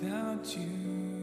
without you.